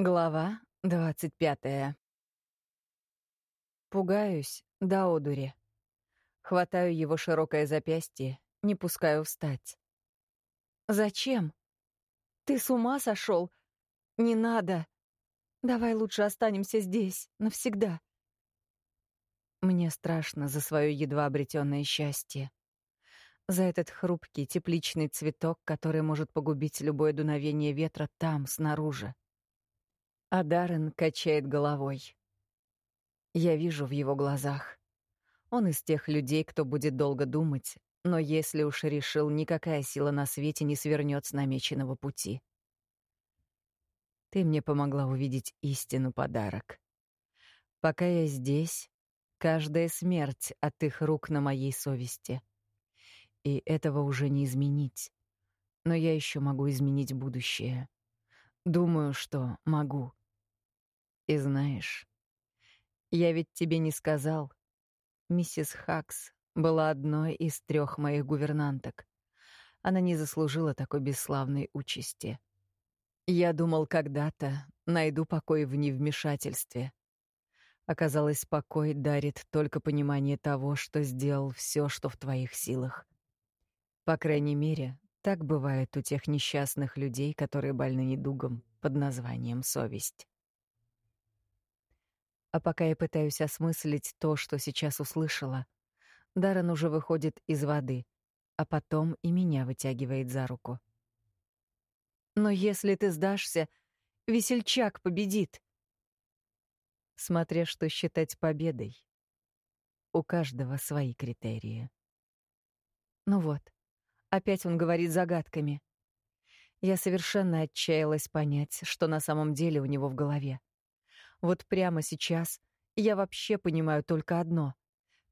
Глава двадцать пятая. Пугаюсь до одури. Хватаю его широкое запястье, не пускаю встать. «Зачем? Ты с ума сошел? Не надо. Давай лучше останемся здесь, навсегда». Мне страшно за свое едва обретенное счастье. За этот хрупкий, тепличный цветок, который может погубить любое дуновение ветра там, снаружи. А Даррен качает головой. Я вижу в его глазах. Он из тех людей, кто будет долго думать, но если уж решил, никакая сила на свете не свернет с намеченного пути. Ты мне помогла увидеть истину подарок. Пока я здесь, каждая смерть от их рук на моей совести. И этого уже не изменить. Но я еще могу изменить будущее. Думаю, что могу. И знаешь, я ведь тебе не сказал. Миссис Хакс была одной из трех моих гувернанток. Она не заслужила такой бесславной участи. Я думал, когда-то найду покой в невмешательстве. Оказалось, покой дарит только понимание того, что сделал все, что в твоих силах. По крайней мере, так бывает у тех несчастных людей, которые больны недугом под названием совесть. А пока я пытаюсь осмыслить то, что сейчас услышала, Даррен уже выходит из воды, а потом и меня вытягивает за руку. «Но если ты сдашься, весельчак победит!» Смотря что считать победой. У каждого свои критерии. Ну вот, опять он говорит загадками. Я совершенно отчаялась понять, что на самом деле у него в голове. Вот прямо сейчас я вообще понимаю только одно.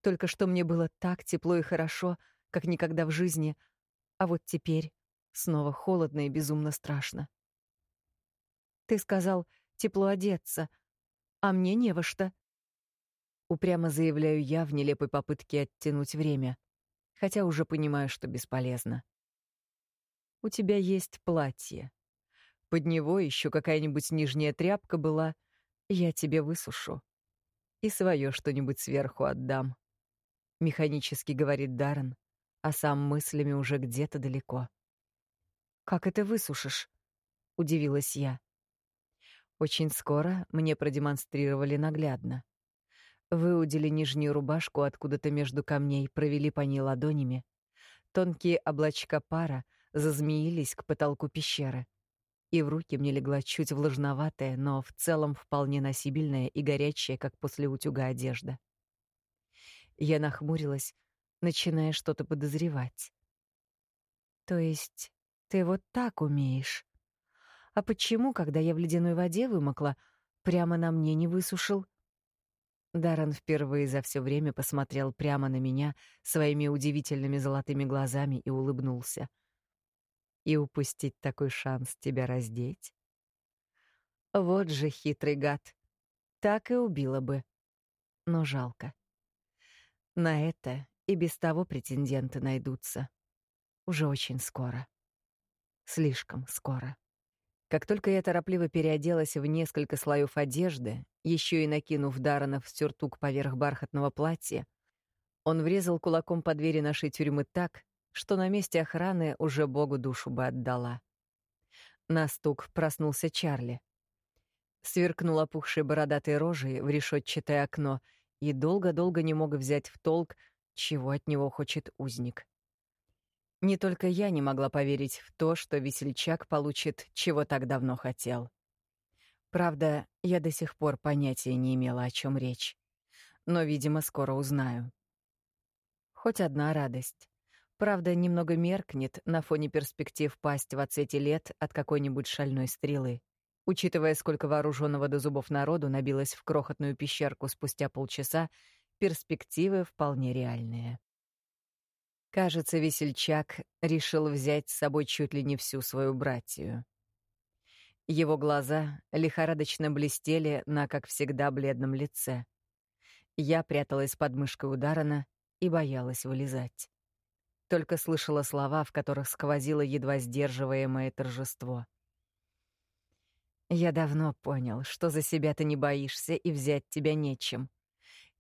Только что мне было так тепло и хорошо, как никогда в жизни, а вот теперь снова холодно и безумно страшно. Ты сказал тепло одеться, а мне не во что. Упрямо заявляю я в нелепой попытке оттянуть время, хотя уже понимаю, что бесполезно. У тебя есть платье. Под него еще какая-нибудь нижняя тряпка была — я тебе высушу. И свое что-нибудь сверху отдам. Механически говорит Даррен, а сам мыслями уже где-то далеко. Как это высушишь? Удивилась я. Очень скоро мне продемонстрировали наглядно. Выудили нижнюю рубашку откуда-то между камней, провели по ней ладонями. Тонкие облачка пара зазмеились к потолку пещеры и в руки мне легла чуть влажноватая, но в целом вполне носибельная и горячая, как после утюга одежда. Я нахмурилась, начиная что-то подозревать. То есть ты вот так умеешь? А почему, когда я в ледяной воде вымокла, прямо на мне не высушил? Даррен впервые за все время посмотрел прямо на меня своими удивительными золотыми глазами и улыбнулся — и упустить такой шанс тебя раздеть? Вот же хитрый гад. Так и убила бы. Но жалко. На это и без того претенденты найдутся. Уже очень скоро. Слишком скоро. Как только я торопливо переоделась в несколько слоев одежды, еще и накинув Даранов сюртук поверх бархатного платья, он врезал кулаком по двери нашей тюрьмы так, что на месте охраны уже Богу душу бы отдала. На стук проснулся Чарли. Сверкнул опухшей бородатой рожей в решетчатое окно и долго-долго не мог взять в толк, чего от него хочет узник. Не только я не могла поверить в то, что весельчак получит, чего так давно хотел. Правда, я до сих пор понятия не имела, о чем речь. Но, видимо, скоро узнаю. Хоть одна радость. Правда, немного меркнет на фоне перспектив пасть в отцвете лет от какой-нибудь шальной стрелы. Учитывая, сколько вооруженного до зубов народу набилось в крохотную пещерку спустя полчаса, перспективы вполне реальные. Кажется, весельчак решил взять с собой чуть ли не всю свою братью. Его глаза лихорадочно блестели на, как всегда, бледном лице. Я пряталась под мышкой у Дарана и боялась вылезать только слышала слова, в которых сквозило едва сдерживаемое торжество. Я давно понял, что за себя ты не боишься и взять тебя нечем.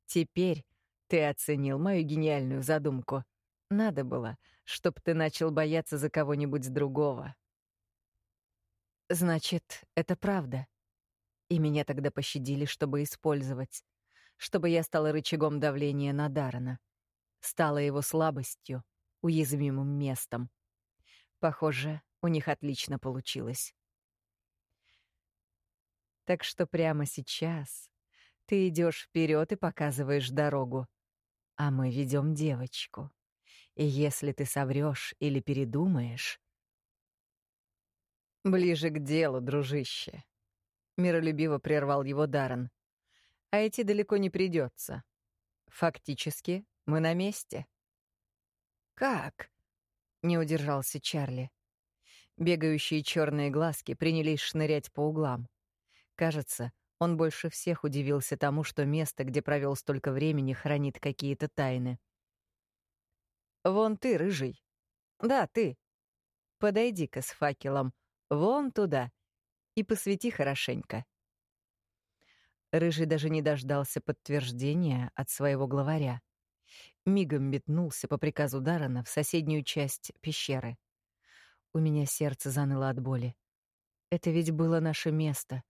Теперь ты оценил мою гениальную задумку. Надо было, чтоб ты начал бояться за кого-нибудь другого. Значит, это правда. И меня тогда пощадили, чтобы использовать. Чтобы я стала рычагом давления на Дарана. Стала его слабостью, уязвимым местом. Похоже, у них отлично получилось. Так что прямо сейчас ты идешь вперед и показываешь дорогу, а мы ведем девочку. И если ты соврешь или передумаешь... Ближе к делу, дружище. Миролюбиво прервал его Даррен. А идти далеко не придется. Фактически, мы на месте. Как? Не удержался Чарли. Бегающие черные глазки принялись шнырять по углам. Кажется, он больше всех удивился тому, что место, где провел столько времени, хранит какие-то тайны. «Вон ты, рыжий. Да, ты. Подойди-ка с факелом вон туда и посвети хорошенько». Рыжий даже не дождался подтверждения от своего главаря. Мигом метнулся по приказу Дарана в соседнюю часть пещеры. У меня сердце заныло от боли. Это ведь было наше место,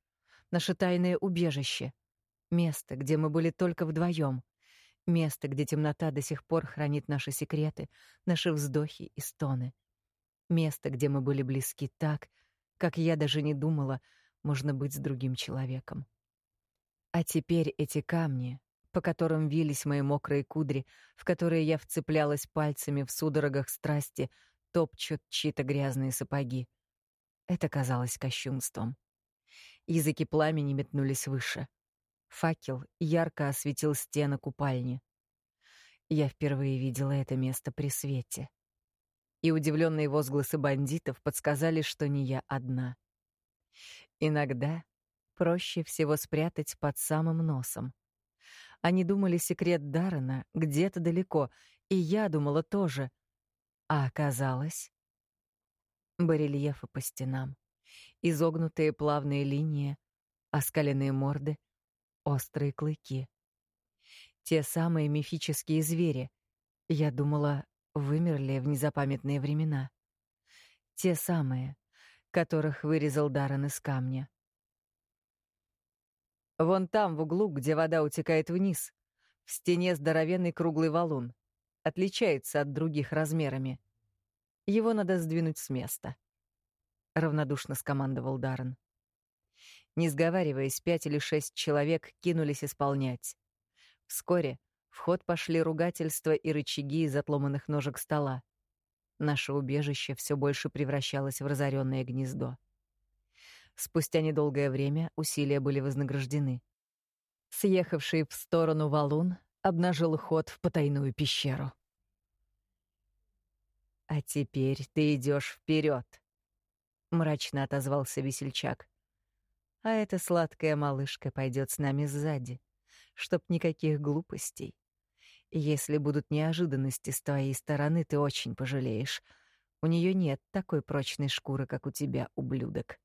наше тайное убежище, место, где мы были только вдвоем. Место, где темнота до сих пор хранит наши секреты, наши вздохи и стоны. Место, где мы были близки так, как я даже не думала, можно быть с другим человеком. А теперь эти камни, по которым вились мои мокрые кудри, в которые я вцеплялась пальцами в судорогах страсти, топчут чьи-то грязные сапоги. Это казалось кощунством. Языки пламени метнулись выше. Факел ярко осветил стены купальни. Я впервые видела это место при свете. И удивленные возгласы бандитов подсказали, что не я одна. Иногда проще всего спрятать под самым носом. Они думали секрет Даррена где-то далеко, и я думала тоже. А оказалось... Барельефы по стенам, изогнутые плавные линии, оскаленные морды, острые клыки. Те самые мифические звери. Я думала, вымерли в незапамятные времена. Те самые, которых вырезал Даррен из камня. Вон там, в углу, где вода утекает вниз, в стене здоровенный круглый валун. Отличается от других размерами. Его надо сдвинуть с места. Равнодушно скомандовал Даррен. Не сговариваясь, пять или шесть человек кинулись исполнять. Вскоре в ход пошли ругательства и рычаги из отломанных ножек стола. Наше убежище все больше превращалось в разоренное гнездо. Спустя недолгое время усилия были вознаграждены. Съехавший в сторону валун обнажил ход в потайную пещеру. «А теперь ты идешь вперед, мрачно отозвался весельчак а эта сладкая малышка пойдет с нами сзади, чтоб никаких глупостей. Если будут неожиданности с твоей стороны, ты очень пожалеешь. У нее нет такой прочной шкуры, как у тебя, ублюдок.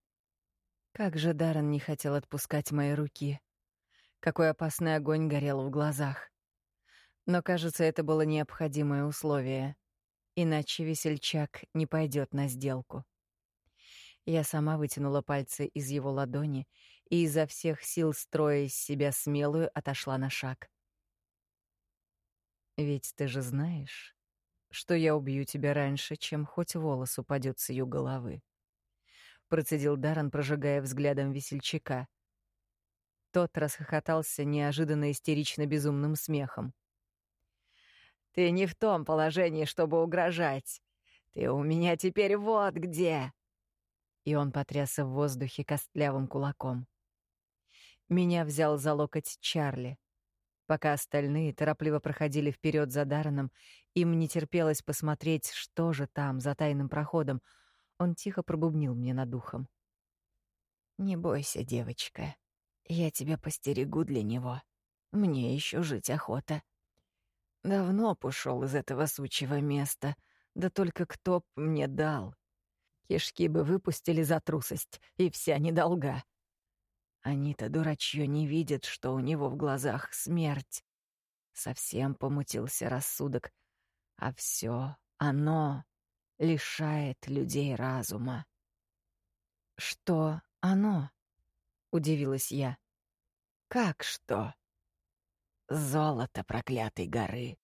Как же Даррен не хотел отпускать мои руки. Какой опасный огонь горел в глазах. Но, кажется, это было необходимое условие. Иначе весельчак не пойдет на сделку. Я сама вытянула пальцы из его ладони и изо всех сил, строя из себя смелую, отошла на шаг. «Ведь ты же знаешь, что я убью тебя раньше, чем хоть волос упадет с ее головы», — процедил Даран, прожигая взглядом весельчака. Тот расхохотался неожиданно истерично-безумным смехом. «Ты не в том положении, чтобы угрожать. Ты у меня теперь вот где!» и он потрясся в воздухе костлявым кулаком. Меня взял за локоть Чарли. Пока остальные торопливо проходили вперед за Дарреном, им не терпелось посмотреть, что же там, за тайным проходом. Он тихо пробубнил мне над ухом. «Не бойся, девочка. Я тебя постерегу для него. Мне еще жить охота. Давно пошел из этого сучьего места, да только кто б мне дал. Кишки бы выпустили за трусость, и вся недолга. Они-то дурачье не видят, что у него в глазах смерть. Совсем помутился рассудок, а все оно лишает людей разума. Что оно? удивилась я. Как что? Золото проклятой горы.